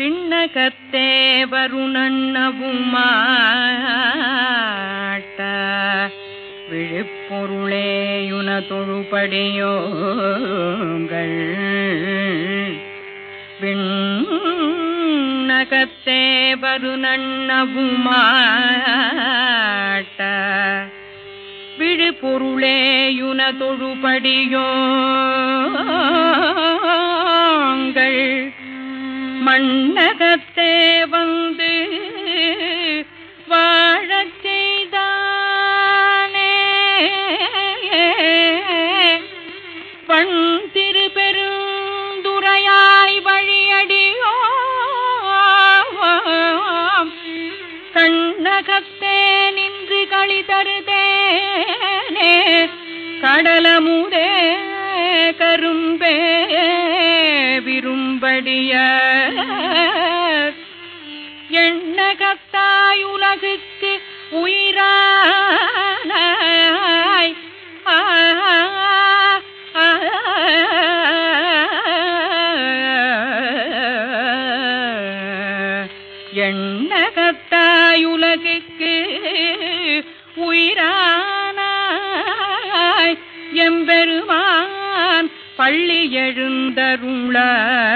பின்னகத்தே வருணன்னவுமாட்ட. விழுப்பொருளேயுன தொழுபடியோங்கள் விண்ணகத்தே வருணன்னவுமாட்ட. விழுப்பொருளேயுன தொழுபடியோ மண்ணகத்தே வந்து வாழச் செய்தானே. பண் திருப்பெருந்துரையாய் வழியடியோ கண்ணகத்தே நின்று களி தருதேனே. கடலமுதே கரும்பே விரும்படிய எண்ணகத்தாய் உலகுக்கு உயிராய் எண்ணகத்தாய் உலகுக்கு உயிரானாய் எம்பெருமான் பள்ளி எழுந்தருளாய்